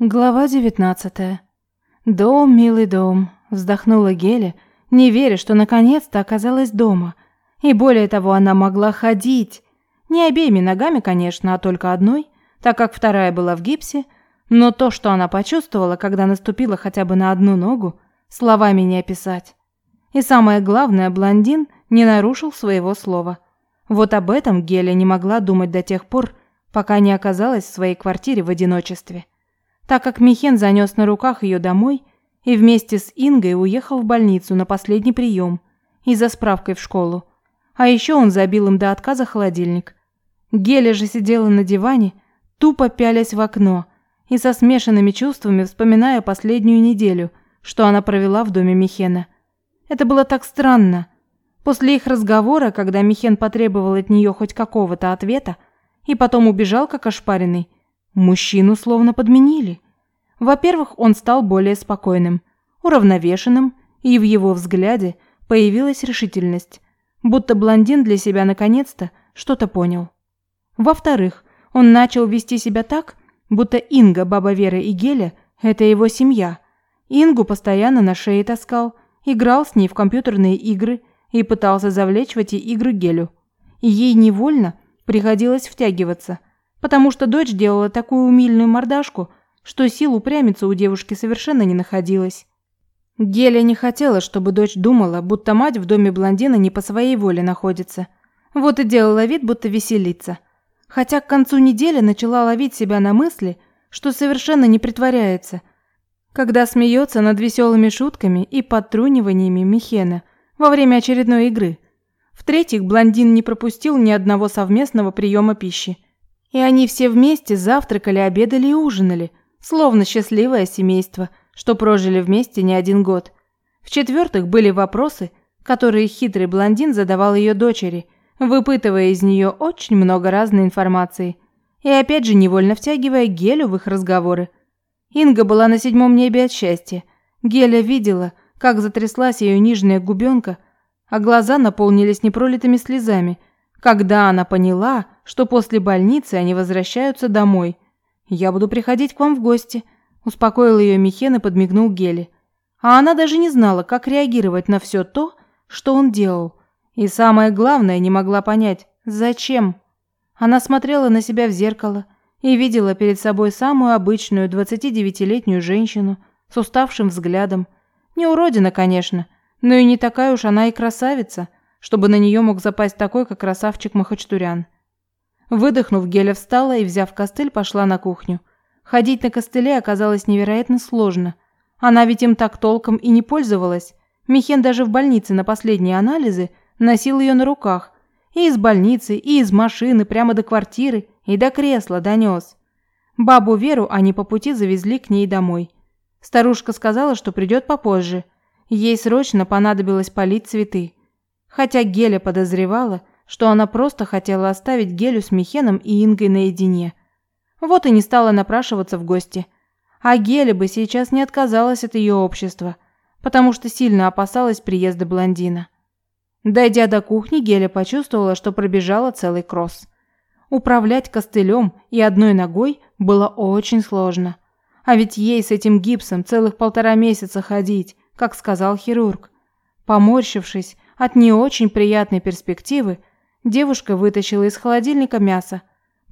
Глава 19. Дом, милый дом, вздохнула Геля, не веря, что наконец-то оказалась дома. И более того, она могла ходить. Не обеими ногами, конечно, а только одной, так как вторая была в гипсе, но то, что она почувствовала, когда наступила хотя бы на одну ногу, словами не описать. И самое главное, блондин не нарушил своего слова. Вот об этом Геля не могла думать до тех пор, пока не оказалась в своей квартире в одиночестве так как Михен занес на руках ее домой и вместе с Ингой уехал в больницу на последний прием и за справкой в школу. А еще он забил им до отказа холодильник. Геля же сидела на диване, тупо пялясь в окно и со смешанными чувствами вспоминая последнюю неделю, что она провела в доме Михена. Это было так странно. После их разговора, когда Михен потребовал от нее хоть какого-то ответа и потом убежал как ошпаренный, Мужчину словно подменили. Во-первых, он стал более спокойным, уравновешенным, и в его взгляде появилась решительность, будто блондин для себя наконец-то что-то понял. Во-вторых, он начал вести себя так, будто Инга, баба Вера и Геля – это его семья. Ингу постоянно на шее таскал, играл с ней в компьютерные игры и пытался завлечь в эти игры Гелю. И ей невольно приходилось втягиваться – потому что дочь делала такую умильную мордашку, что сил упрямиться у девушки совершенно не находилось. Геля не хотела, чтобы дочь думала, будто мать в доме блондина не по своей воле находится. Вот и делала вид, будто веселится. Хотя к концу недели начала ловить себя на мысли, что совершенно не притворяется, когда смеется над веселыми шутками и подтруниваниями Михена во время очередной игры. В-третьих, блондин не пропустил ни одного совместного приема пищи – и они все вместе завтракали, обедали и ужинали, словно счастливое семейство, что прожили вместе не один год. В-четвертых, были вопросы, которые хитрый блондин задавал ее дочери, выпытывая из нее очень много разной информации. И опять же невольно втягивая Гелю в их разговоры. Инга была на седьмом небе от счастья. Геля видела, как затряслась ее нижняя губенка, а глаза наполнились непролитыми слезами – когда она поняла, что после больницы они возвращаются домой. «Я буду приходить к вам в гости», – успокоил ее Михен и подмигнул Гели. А она даже не знала, как реагировать на все то, что он делал. И самое главное, не могла понять, зачем. Она смотрела на себя в зеркало и видела перед собой самую обычную 29-летнюю женщину с уставшим взглядом. Не уродина, конечно, но и не такая уж она и красавица – чтобы на нее мог запасть такой, как красавчик Махачтурян. Выдохнув, Геля встала и, взяв костыль, пошла на кухню. Ходить на костыле оказалось невероятно сложно. Она ведь им так толком и не пользовалась. Михен даже в больнице на последние анализы носил ее на руках. И из больницы, и из машины, прямо до квартиры, и до кресла донес. Бабу Веру они по пути завезли к ней домой. Старушка сказала, что придет попозже. Ей срочно понадобилось полить цветы хотя Геля подозревала, что она просто хотела оставить Гелю с Михеном и Ингой наедине. Вот и не стала напрашиваться в гости. А Геля бы сейчас не отказалась от ее общества, потому что сильно опасалась приезда блондина. Дойдя до кухни, Геля почувствовала, что пробежала целый кросс. Управлять костылем и одной ногой было очень сложно. А ведь ей с этим гипсом целых полтора месяца ходить, как сказал хирург. Поморщившись, от не очень приятной перспективы девушка вытащила из холодильника мясо,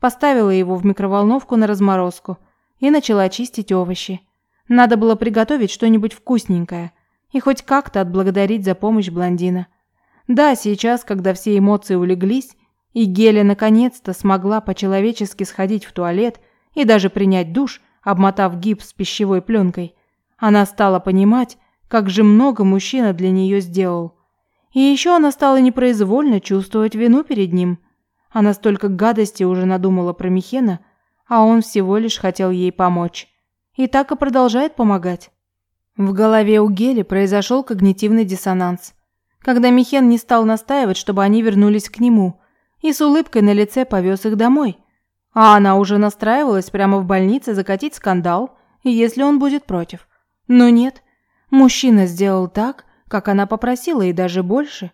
поставила его в микроволновку на разморозку и начала чистить овощи. Надо было приготовить что-нибудь вкусненькое и хоть как-то отблагодарить за помощь блондина. Да, сейчас, когда все эмоции улеглись, и Геля наконец-то смогла по-человечески сходить в туалет и даже принять душ, обмотав гипс пищевой пленкой, она стала понимать, как же много мужчина для нее сделал. И еще она стала непроизвольно чувствовать вину перед ним. Она столько гадости уже надумала про Михена, а он всего лишь хотел ей помочь. И так и продолжает помогать. В голове у Гели произошел когнитивный диссонанс. Когда Михен не стал настаивать, чтобы они вернулись к нему, и с улыбкой на лице повез их домой. А она уже настраивалась прямо в больнице закатить скандал, если он будет против. Но нет, мужчина сделал так, как она попросила, и даже больше.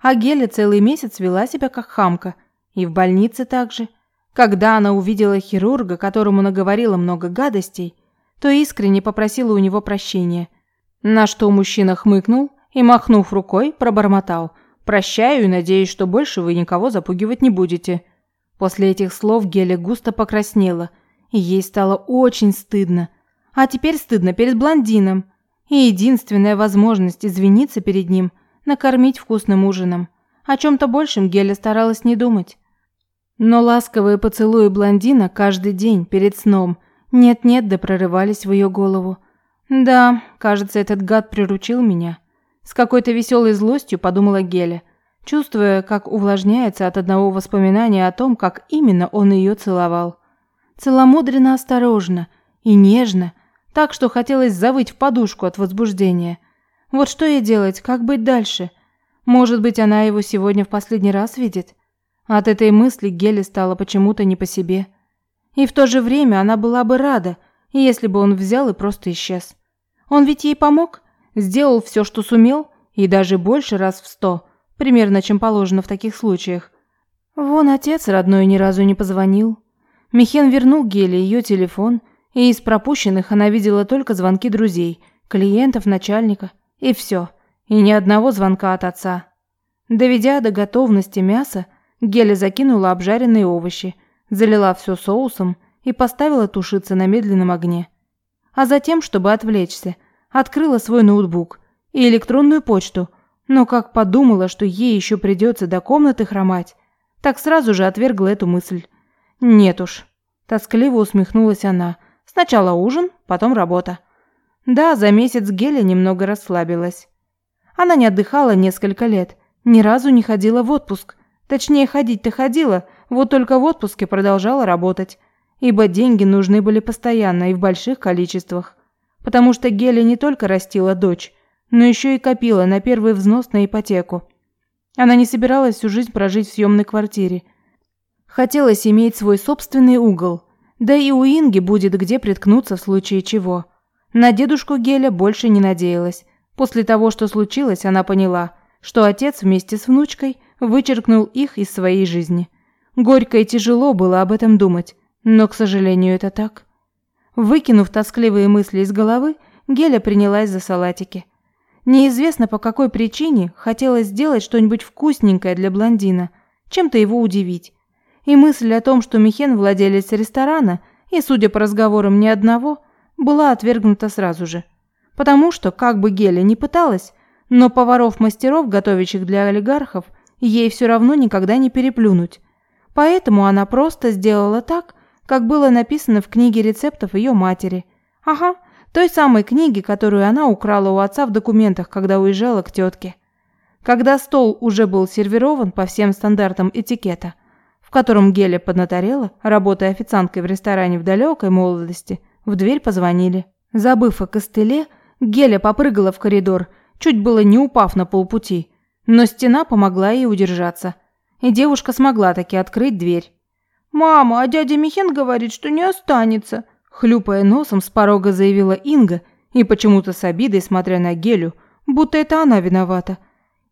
А Геля целый месяц вела себя как хамка. И в больнице также. Когда она увидела хирурга, которому наговорила много гадостей, то искренне попросила у него прощения. На что мужчина хмыкнул и, махнув рукой, пробормотал «Прощаю и надеюсь, что больше вы никого запугивать не будете». После этих слов Геля густо покраснела, и ей стало очень стыдно. А теперь стыдно перед блондином. И единственная возможность извиниться перед ним – накормить вкусным ужином. О чем-то большем Геля старалась не думать. Но ласковые поцелуи блондина каждый день перед сном нет-нет да прорывались в ее голову. Да, кажется, этот гад приручил меня. С какой-то веселой злостью подумала Геля, чувствуя, как увлажняется от одного воспоминания о том, как именно он ее целовал. Целомудренно осторожно и нежно, так что хотелось завыть в подушку от возбуждения. Вот что ей делать, как быть дальше? Может быть, она его сегодня в последний раз видит? От этой мысли Геле стало почему-то не по себе. И в то же время она была бы рада, если бы он взял и просто исчез. Он ведь ей помог, сделал все, что сумел, и даже больше раз в сто, примерно чем положено в таких случаях. Вон отец родной ни разу не позвонил. Михен вернул Геле ее телефон, и из пропущенных она видела только звонки друзей, клиентов, начальника, и все, и ни одного звонка от отца. Доведя до готовности мяса, Геля закинула обжаренные овощи, залила все соусом и поставила тушиться на медленном огне. А затем, чтобы отвлечься, открыла свой ноутбук и электронную почту, но как подумала, что ей еще придется до комнаты хромать, так сразу же отвергла эту мысль. Нет уж. Тоскливо усмехнулась она. Сначала ужин, потом работа. Да, за месяц Геля немного расслабилась. Она не отдыхала несколько лет, ни разу не ходила в отпуск. Точнее, ходить-то ходила, вот только в отпуске продолжала работать, ибо деньги нужны были постоянно и в больших количествах. Потому что Геля не только растила дочь, но еще и копила на первый взнос на ипотеку. Она не собиралась всю жизнь прожить в съемной квартире. Хотелось иметь свой собственный угол, да и у Инги будет где приткнуться в случае чего. На дедушку Геля больше не надеялась. После того, что случилось, она поняла, что отец вместе с внучкой вычеркнул их из своей жизни. Горько и тяжело было об этом думать, но, к сожалению, это так. Выкинув тоскливые мысли из головы, Геля принялась за салатики. Неизвестно по какой причине хотелось сделать что-нибудь вкусненькое для блондина, чем-то его удивить. И мысль о том, что Михен владелец ресторана, и, судя по разговорам, ни одного, была отвергнута сразу же. Потому что, как бы Геля ни пыталась, но поваров-мастеров, готовящих для олигархов, ей все равно никогда не переплюнуть. Поэтому она просто сделала так, как было написано в книге рецептов ее матери. Ага, той самой книги, которую она украла у отца в документах, когда уезжала к тетке. Когда стол уже был сервирован по всем стандартам этикета, в котором Геля поднаторела, работая официанткой в ресторане в далекой молодости, в дверь позвонили. Забыв о костыле, Геля попрыгала в коридор, чуть было не упав на полпути, но стена помогла ей удержаться – и девушка смогла таки открыть дверь. «Мама, а дядя Михен говорит, что не останется», хлюпая носом с порога заявила Инга и почему-то с обидой смотря на Гелю, будто это она виновата.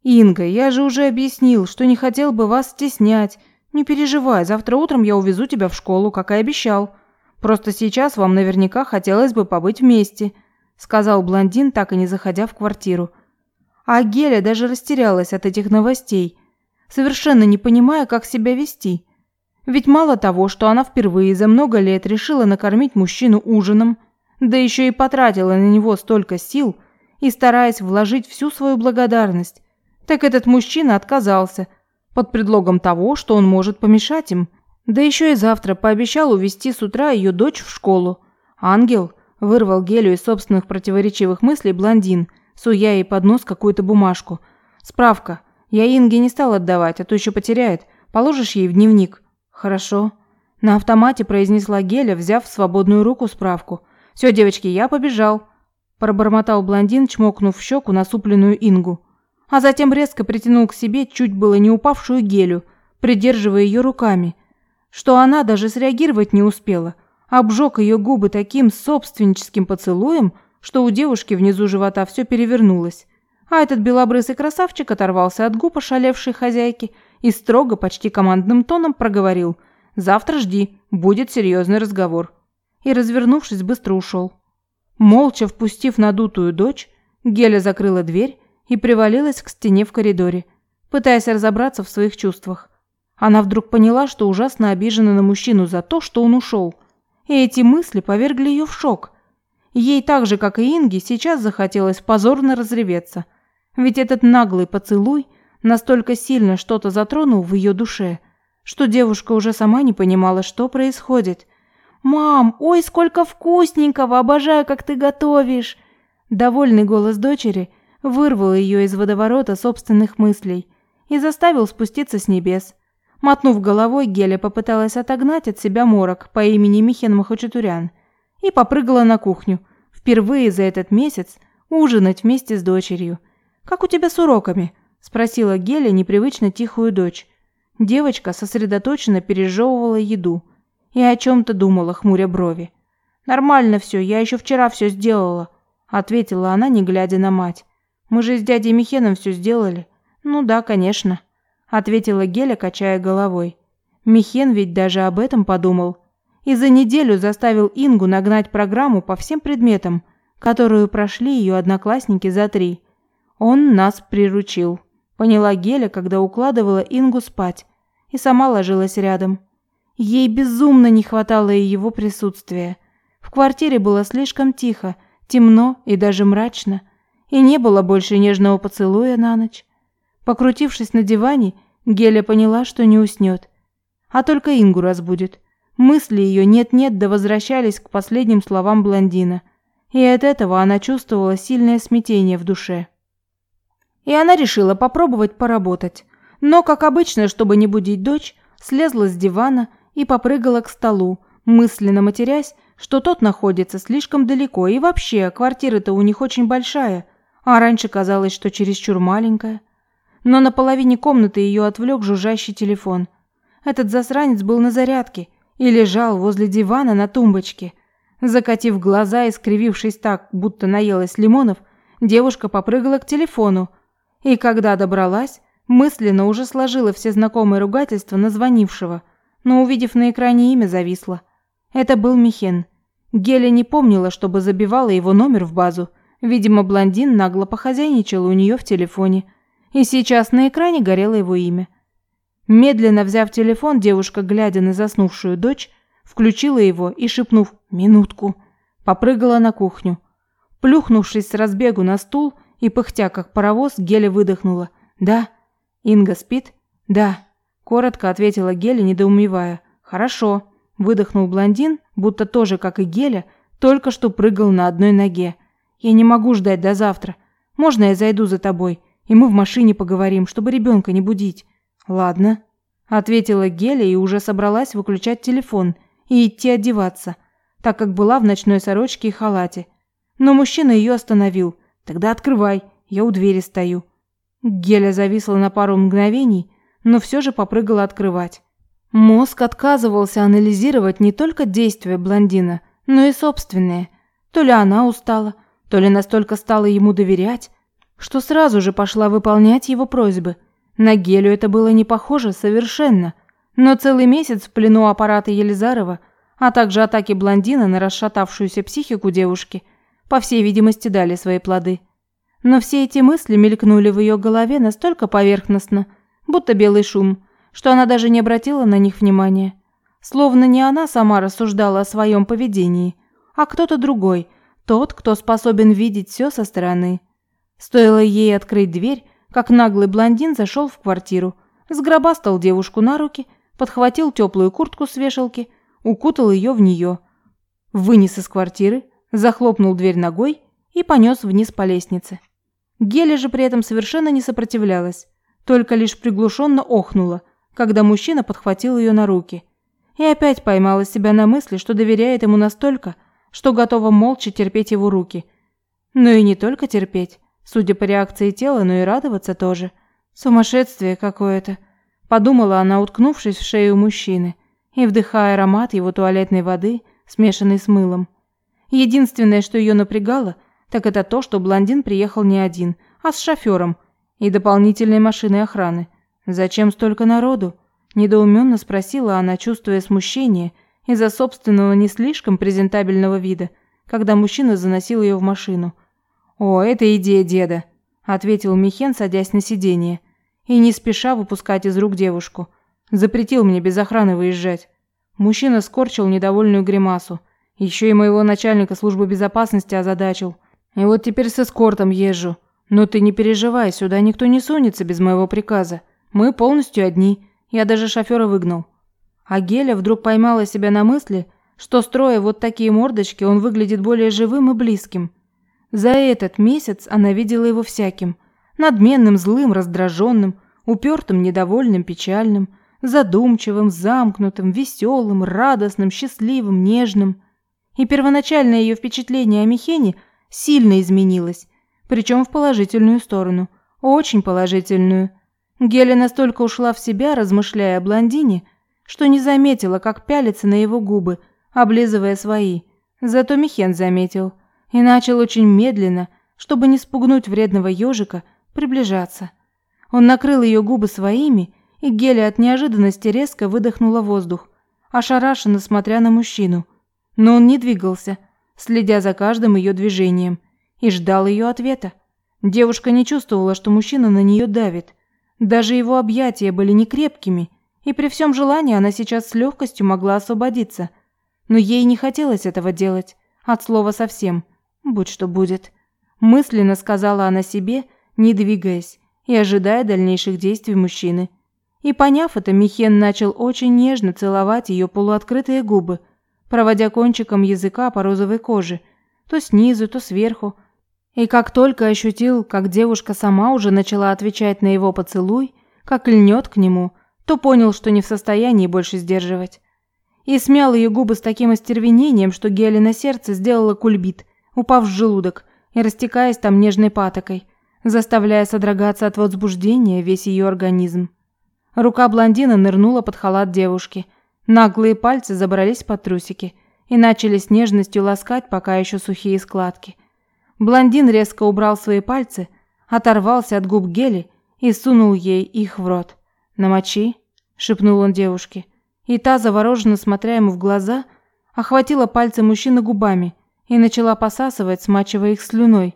«Инга, я же уже объяснил, что не хотел бы вас стеснять. Не переживай, завтра утром я увезу тебя в школу, как и обещал. Просто сейчас вам наверняка хотелось бы побыть вместе», сказал блондин, так и не заходя в квартиру. А Геля даже растерялась от этих новостей – совершенно не понимая, как себя вести. Ведь мало того, что она впервые за много лет решила накормить мужчину ужином, да еще и потратила на него столько сил и стараясь вложить всю свою благодарность, так этот мужчина отказался под предлогом того, что он может помешать им. Да еще и завтра пообещал увезти с утра ее дочь в школу. Ангел вырвал Гелю из собственных противоречивых мыслей блондин, суя ей под нос какую-то бумажку. Справка – я Инге не стал отдавать, а то еще потеряет. Положишь ей в дневник?» «Хорошо». На автомате произнесла Геля, взяв в свободную руку справку. «Все, девочки, я побежал», – пробормотал блондин, чмокнув в щеку насупленную Ингу. А затем резко притянул к себе чуть было не упавшую Гелю, придерживая ее руками, что она даже среагировать не успела. Обжег ее губы таким собственническим поцелуем, что у девушки внизу живота все перевернулось. А этот белобрысый красавчик оторвался от губ ошалевшей хозяйки и строго, почти командным тоном проговорил «Завтра жди, будет серьезный разговор». И, развернувшись, быстро ушел. Молча впустив надутую дочь, Геля закрыла дверь и привалилась к стене в коридоре, пытаясь разобраться в своих чувствах. Она вдруг поняла, что ужасно обижена на мужчину за то, что он ушел. И эти мысли повергли ее в шок. Ей так же, как и Инге, сейчас захотелось позорно разреветься. Ведь этот наглый поцелуй настолько сильно что-то затронул в ее душе, что девушка уже сама не понимала, что происходит. «Мам, ой, сколько вкусненького! Обожаю, как ты готовишь!» Довольный голос дочери вырвал ее из водоворота собственных мыслей и заставил спуститься с небес. Мотнув головой, Геля попыталась отогнать от себя морок по имени Михен Махачатурян и попрыгала на кухню, впервые за этот месяц ужинать вместе с дочерью. «Как у тебя с уроками?» – спросила Геля непривычно тихую дочь. Девочка сосредоточенно пережевывала еду и о чем-то думала, хмуря брови. «Нормально все, я еще вчера все сделала», ответила она, не глядя на мать. Мы же с дядей Михеном все сделали. Ну да, конечно, ответила Геля, качая головой. Михен ведь даже об этом подумал. И за неделю заставил Ингу нагнать программу по всем предметам, которую прошли ее одноклассники за три. Он нас приручил. Поняла Геля, когда укладывала Ингу спать, и сама ложилась рядом. Ей безумно не хватало и его присутствия. В квартире было слишком тихо, темно и даже мрачно, и не было больше нежного поцелуя на ночь. Покрутившись на диване, Геля поняла, что не уснет, а только Ингу разбудит. Мысли ее нет-нет да возвращались к последним словам блондина, и от этого она чувствовала сильное смятение в душе. И она решила попробовать поработать, но, как обычно, чтобы не будить дочь, слезла с дивана и попрыгала к столу, мысленно матерясь, что тот находится слишком далеко, и вообще, квартира-то у них очень большая, а раньше казалось, что чересчур маленькая. Но на половине комнаты ее отвлек жужжащий телефон. Этот засранец был на зарядке и лежал возле дивана на тумбочке. Закатив глаза и скривившись так, будто наелась лимонов, девушка попрыгала к телефону, и когда добралась, мысленно уже сложила все знакомые ругательства на звонившего, но, увидев на экране имя, зависла. Это был Михен. Геля не помнила, чтобы забивала его номер в базу. Видимо, блондин нагло похозяйничал у нее в телефоне. И сейчас на экране горело его имя. Медленно взяв телефон, девушка, глядя на заснувшую дочь, включила его и, шепнув «минутку», попрыгала на кухню. Плюхнувшись с разбегу на стул и пыхтя как паровоз, Геля выдохнула. «Да». «Инга спит?» «Да», – коротко ответила Геля, недоумевая. «Хорошо» выдохнул блондин, будто тоже, как и Геля, только что прыгал на одной ноге. Я не могу ждать до завтра. Можно я зайду за тобой, и мы в машине поговорим, чтобы ребенка не будить? Ладно, ответила Геля и уже собралась выключать телефон и идти одеваться, так как была в ночной сорочке и халате. Но мужчина ее остановил. Тогда открывай, я у двери стою. Геля зависла на пару мгновений, но все же попрыгала открывать. Мозг отказывался анализировать не только действия блондина, но и собственные. То ли она устала, то ли настолько стала ему доверять, что сразу же пошла выполнять его просьбы. На Гелю это было не похоже совершенно, но целый месяц в плену аппарата Елизарова, а также атаки блондина на расшатавшуюся психику девушки, по всей видимости, дали свои плоды. Но все эти мысли мелькнули в ее голове настолько поверхностно, будто белый шум – что она даже не обратила на них внимания. Словно не она сама рассуждала о своем поведении, а кто-то другой, тот, кто способен видеть все со стороны. Стоило ей открыть дверь, как наглый блондин зашел в квартиру, сгробастал девушку на руки, подхватил теплую куртку с вешалки, укутал ее в нее, вынес из квартиры, захлопнул дверь ногой и понес вниз по лестнице. Геля же при этом совершенно не сопротивлялась, только лишь приглушенно охнула – когда мужчина подхватил ее на руки. И опять поймала себя на мысли, что доверяет ему настолько, что готова молча терпеть его руки. Но и не только терпеть, судя по реакции тела, но и радоваться тоже. Сумасшествие какое-то, подумала она, уткнувшись в шею мужчины и вдыхая аромат его туалетной воды, смешанный с мылом. Единственное, что ее напрягало, так это то, что блондин приехал не один, а с шофером и дополнительной машиной охраны. «Зачем столько народу?» – недоуменно спросила она, чувствуя смущение из-за собственного не слишком презентабельного вида. когда мужчина заносил ее в машину. «О, это идея деда», – ответил Михен, садясь на сиденье, и не спеша выпускать из рук девушку. Запретил мне без охраны выезжать. Мужчина скорчил недовольную гримасу. Еще и моего начальника службы безопасности озадачил. И вот теперь с эскортом езжу. Но ты не переживай, сюда никто не сунется без моего приказа. Мы полностью одни. Я даже шофера выгнал. А Геля вдруг поймала себя на мысли, что строя вот такие мордочки, он выглядит более живым и близким. За этот месяц она видела его всяким: надменным, злым, раздраженным, упертым, недовольным, печальным, задумчивым, замкнутым, веселым, радостным, счастливым, нежным. И первоначальное ее впечатление о Михене сильно изменилось, причем в положительную сторону, очень положительную. Геля настолько ушла в себя, размышляя о блондине, что не заметила, как пялится на его губы, облизывая свои. Зато Михен заметил и начал очень медленно, чтобы не спугнуть вредного ежика, приближаться. Он накрыл ее губы своими, и Геля от неожиданности резко выдохнула воздух, ошарашенно смотря на мужчину. Но он не двигался, следя за каждым ее движением, и ждал ее ответа. Девушка не чувствовала, что мужчина на нее давит. Даже его объятия были не крепкими, и при всем желании она сейчас с легкостью могла освободиться. Но ей не хотелось этого делать, от слова совсем. Будь что будет. Мысленно сказала она себе, не двигаясь и ожидая дальнейших действий мужчины. И поняв это, Михен начал очень нежно целовать ее полуоткрытые губы, проводя кончиком языка по розовой коже, то снизу, то сверху. И как только ощутил, как девушка сама уже начала отвечать на его поцелуй, как льнет к нему, то понял, что не в состоянии больше сдерживать. И смял ее губы с таким остервенением, что Гели на сердце сделала кульбит, упав в желудок и растекаясь там нежной патокой, заставляя содрогаться от возбуждения весь ее организм. Рука блондина нырнула под халат девушки. Наглые пальцы забрались под трусики и начали с нежностью ласкать пока еще сухие складки. Блондин резко убрал свои пальцы, оторвался от губ Гели и сунул ей их в рот. «Намочи», – шепнул он девушке. И та, завороженно смотря ему в глаза, охватила пальцы мужчины губами и начала посасывать, смачивая их слюной.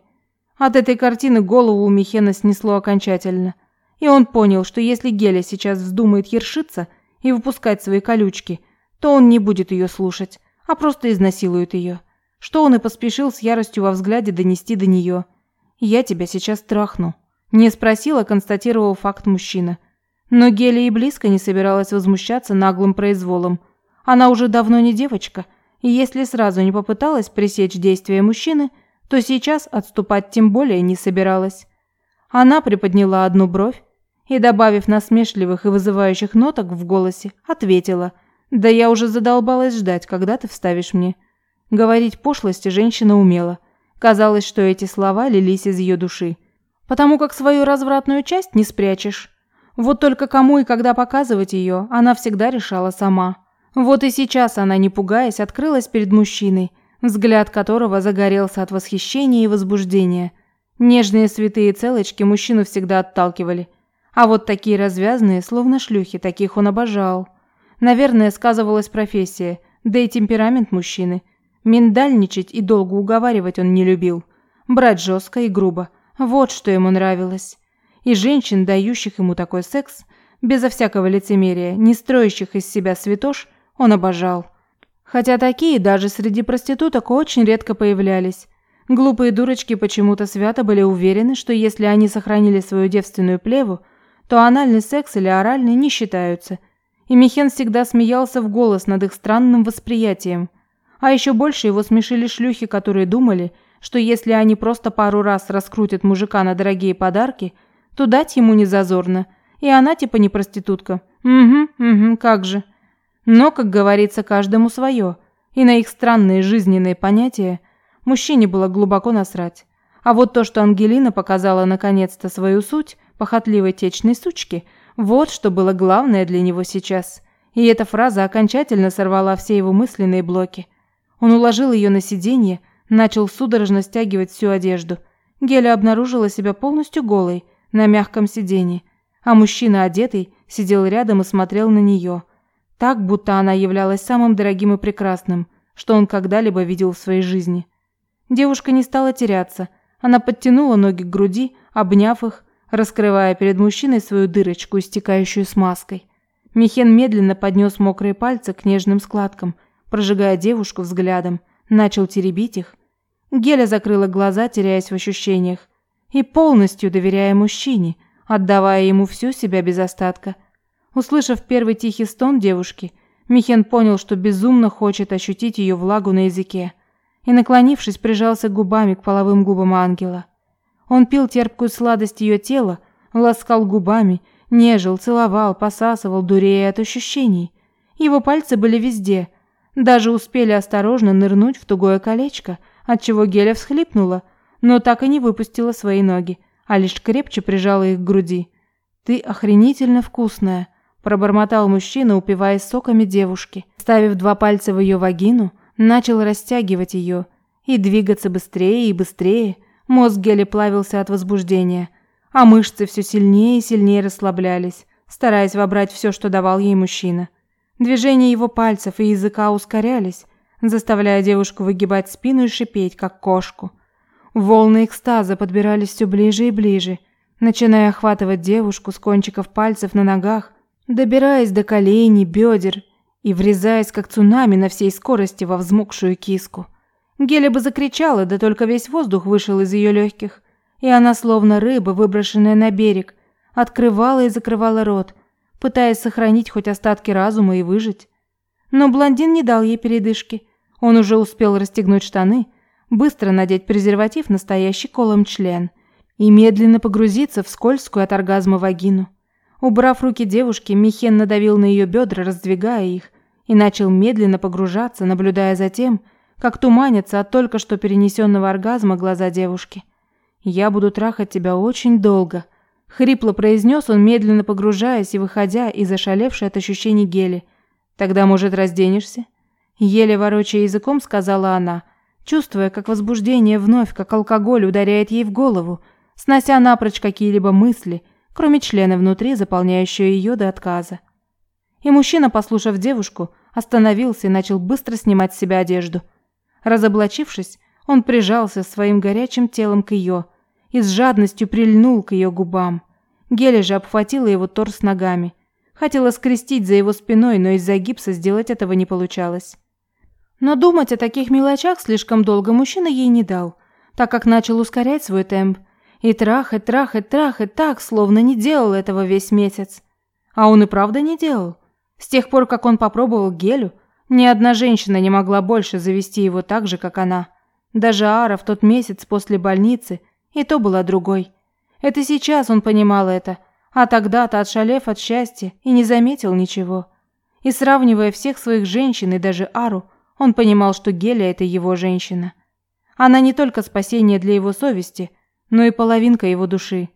От этой картины голову у Михена снесло окончательно – и он понял, что если Геля сейчас вздумает ершиться и выпускать свои колючки, то он не будет ее слушать, а просто изнасилует ее. Что он и поспешил с яростью во взгляде донести до нее. «Я тебя сейчас трахну». Не спросила, констатировал факт мужчина. Но Геля и близко не собиралась возмущаться наглым произволом. Она уже давно не девочка, и если сразу не попыталась пресечь действия мужчины, то сейчас отступать тем более не собиралась. Она приподняла одну бровь, и, добавив насмешливых и вызывающих ноток в голосе, ответила «Да я уже задолбалась ждать, когда ты вставишь мне». Говорить пошлости женщина умела. Казалось, что эти слова лились из ее души. Потому как свою развратную часть не спрячешь. Вот только кому и когда показывать ее, она всегда решала сама. Вот и сейчас она, не пугаясь, открылась перед мужчиной, взгляд которого загорелся от восхищения и возбуждения. Нежные святые целочки мужчину всегда отталкивали – а вот такие развязные, словно шлюхи, таких он обожал. Наверное, сказывалась профессия, да и темперамент мужчины. Миндальничать и долго уговаривать он не любил. Брать жестко и грубо. Вот что ему нравилось. И женщин, дающих ему такой секс, безо всякого лицемерия, не строящих из себя святош, он обожал. Хотя такие даже среди проституток очень редко появлялись. Глупые дурочки почему-то свято были уверены, что если они сохранили свою девственную плеву, то анальный секс или оральный не считаются. И Михен всегда смеялся в голос над их странным восприятием. А еще больше его смешили шлюхи, которые думали, что если они просто пару раз раскрутят мужика на дорогие подарки, то дать ему не зазорно. И она типа не проститутка. Угу, угу, как же. Но, как говорится, каждому свое. И на их странные жизненные понятия мужчине было глубоко насрать. А вот то, что Ангелина показала наконец-то свою суть, похотливой течной сучки, вот что было главное для него сейчас. И эта фраза окончательно сорвала все его мысленные блоки. Он уложил ее на сиденье, начал судорожно стягивать всю одежду. Геля обнаружила себя полностью голой на мягком сиденье, а мужчина, одетый, сидел рядом и смотрел на нее. Так, будто она являлась самым дорогим и прекрасным, что он когда-либо видел в своей жизни – Девушка не стала теряться. Она подтянула ноги к груди, обняв их, раскрывая перед мужчиной свою дырочку, истекающую смазкой. Михен медленно поднес мокрые пальцы к нежным складкам, прожигая девушку взглядом, начал теребить их. Геля закрыла глаза, теряясь в ощущениях, и полностью доверяя мужчине, отдавая ему всю себя без остатка. Услышав первый тихий стон девушки, Михен понял, что безумно хочет ощутить ее влагу на языке, и, наклонившись, прижался губами к половым губам ангела. Он пил терпкую сладость ее тела, ласкал губами, нежил, целовал, посасывал, дурея от ощущений. Его пальцы были везде, даже успели осторожно нырнуть в тугое колечко, отчего Геля всхлипнула, но так и не выпустила свои ноги, а лишь крепче прижала их к груди. «Ты охренительно вкусная», – пробормотал мужчина, упиваясь соками девушки. Ставив два пальца в ее вагину, начал растягивать ее и двигаться быстрее и быстрее. Мозг Гели плавился от возбуждения, а мышцы все сильнее и сильнее расслаблялись, стараясь вобрать все, что давал ей мужчина. Движения его пальцев и языка ускорялись, заставляя девушку выгибать спину и шипеть, как кошку. Волны экстаза подбирались все ближе и ближе, начиная охватывать девушку с кончиков пальцев на ногах, добираясь до коленей, бедер и врезаясь, как цунами, на всей скорости во взмокшую киску. Геля бы закричала, да только весь воздух вышел из ее легких, и она, словно рыба, выброшенная на берег, открывала и закрывала рот, пытаясь сохранить хоть остатки разума и выжить. Но блондин не дал ей передышки. Он уже успел расстегнуть штаны, быстро надеть презерватив настоящий колом член и медленно погрузиться в скользкую от оргазма вагину. Убрав руки девушки, Михен надавил на ее бедра, раздвигая их, и начал медленно погружаться, наблюдая за тем, как туманятся от только что перенесенного оргазма глаза девушки. «Я буду трахать тебя очень долго», — хрипло произнес он, медленно погружаясь и выходя из ошалевшей от ощущений гели — Тогда, может, разденешься? Еле ворочая языком, сказала она, чувствуя, как возбуждение вновь, как алкоголь, ударяет ей в голову, снося напрочь какие-либо мысли, кроме члена внутри, заполняющего ее до отказа. И мужчина, послушав девушку, остановился и начал быстро снимать с себя одежду. Разоблачившись, он прижался своим горячим телом к ее и с жадностью прильнул к ее губам. Геля же обхватила его торс ногами – Хотела скрестить за его спиной, но из-за гипса сделать этого не получалось. Но думать о таких мелочах слишком долго мужчина ей не дал, так как начал ускорять свой темп. И трахать, трахать, трахать так, словно не делал этого весь месяц. А он и правда не делал. С тех пор, как он попробовал гелю, ни одна женщина не могла больше завести его так же, как она. Даже Ара в тот месяц после больницы, и то была другой. Это сейчас он понимал это, а тогда-то, отшалев от счастья, и не заметил ничего. И сравнивая всех своих женщин и даже Ару, он понимал, что Геля – это его женщина. Она не только спасение для его совести, но и половинка его души.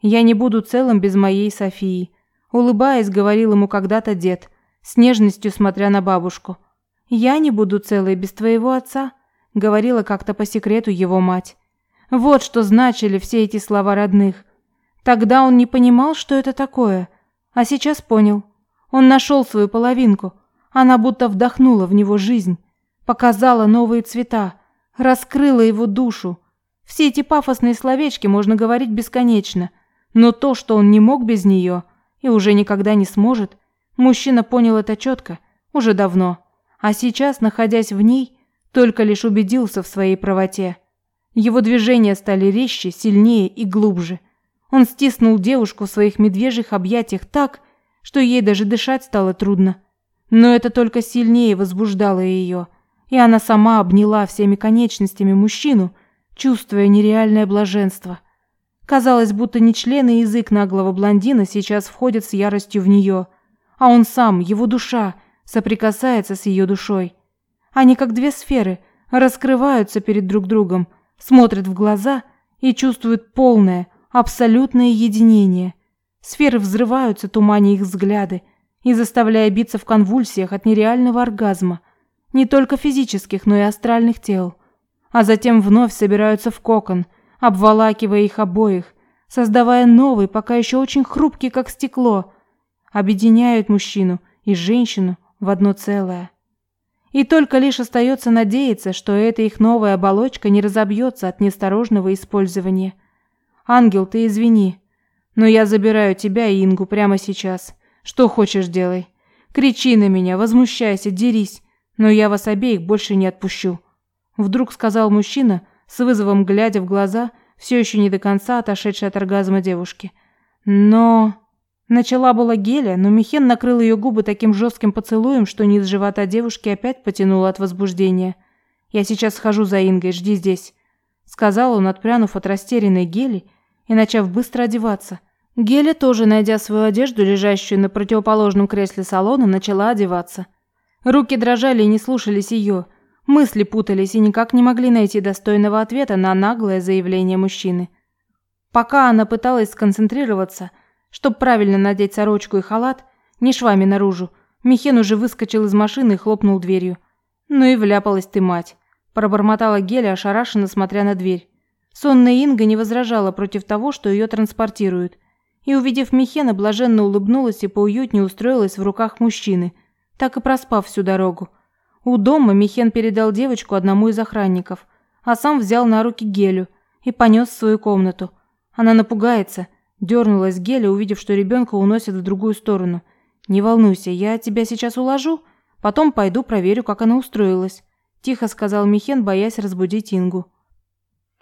«Я не буду целым без моей Софии», – улыбаясь, говорил ему когда-то дед, с нежностью смотря на бабушку. «Я не буду целой без твоего отца», – говорила как-то по секрету его мать. Вот что значили все эти слова родных, Тогда он не понимал, что это такое, а сейчас понял. Он нашел свою половинку. Она будто вдохнула в него жизнь, показала новые цвета, раскрыла его душу. Все эти пафосные словечки можно говорить бесконечно, но то, что он не мог без нее и уже никогда не сможет, мужчина понял это четко, уже давно, а сейчас, находясь в ней, только лишь убедился в своей правоте. Его движения стали резче, сильнее и глубже – он стиснул девушку в своих медвежьих объятиях так, что ей даже дышать стало трудно. Но это только сильнее возбуждало ее, и она сама обняла всеми конечностями мужчину, чувствуя нереальное блаженство. Казалось, будто не член и язык наглого блондина сейчас входят с яростью в нее, а он сам, его душа, соприкасается с ее душой. Они как две сферы, раскрываются перед друг другом, смотрят в глаза и чувствуют полное, абсолютное единение. Сферы взрываются, туманя их взгляды и заставляя биться в конвульсиях от нереального оргазма, не только физических, но и астральных тел. А затем вновь собираются в кокон, обволакивая их обоих, создавая новый, пока еще очень хрупкий, как стекло, объединяют мужчину и женщину в одно целое. И только лишь остается надеяться, что эта их новая оболочка не разобьется от неосторожного использования. Ангел, ты извини, но я забираю тебя и Ингу прямо сейчас. Что хочешь делай. Кричи на меня, возмущайся, дерись, но я вас обеих больше не отпущу. Вдруг сказал мужчина, с вызовом глядя в глаза, все еще не до конца отошедшей от оргазма девушки. Но... Начала была Геля, но Михен накрыл ее губы таким жестким поцелуем, что низ живота девушки опять потянуло от возбуждения. «Я сейчас схожу за Ингой, жди здесь», — сказал он, отпрянув от растерянной Гели и начав быстро одеваться. Геля тоже, найдя свою одежду, лежащую на противоположном кресле салона, начала одеваться. Руки дрожали и не слушались ее. Мысли путались и никак не могли найти достойного ответа на наглое заявление мужчины. Пока она пыталась сконцентрироваться, чтобы правильно надеть сорочку и халат, не швами наружу, Михен уже выскочил из машины и хлопнул дверью. «Ну и вляпалась ты, мать!» – пробормотала Геля, ошарашенно смотря на дверь. Сонная Инга не возражала против того, что ее транспортируют. И, увидев Михена, блаженно улыбнулась и поуютнее устроилась в руках мужчины, так и проспав всю дорогу. У дома Михен передал девочку одному из охранников, а сам взял на руки Гелю и понес в свою комнату. Она напугается – Дернулась Геля, увидев, что ребенка уносят в другую сторону. «Не волнуйся, я тебя сейчас уложу, потом пойду проверю, как она устроилась», – тихо сказал Михен, боясь разбудить Ингу.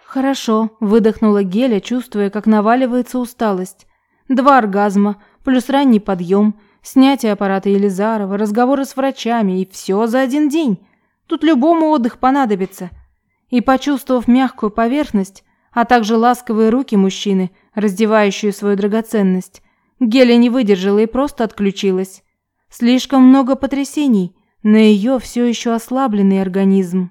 «Хорошо», – выдохнула Геля, чувствуя, как наваливается усталость. «Два оргазма, плюс ранний подъем, снятие аппарата Елизарова, разговоры с врачами и все за один день. Тут любому отдых понадобится». И, почувствовав мягкую поверхность, а также ласковые руки мужчины, раздевающие свою драгоценность, Геля не выдержала и просто отключилась. Слишком много потрясений на ее все еще ослабленный организм.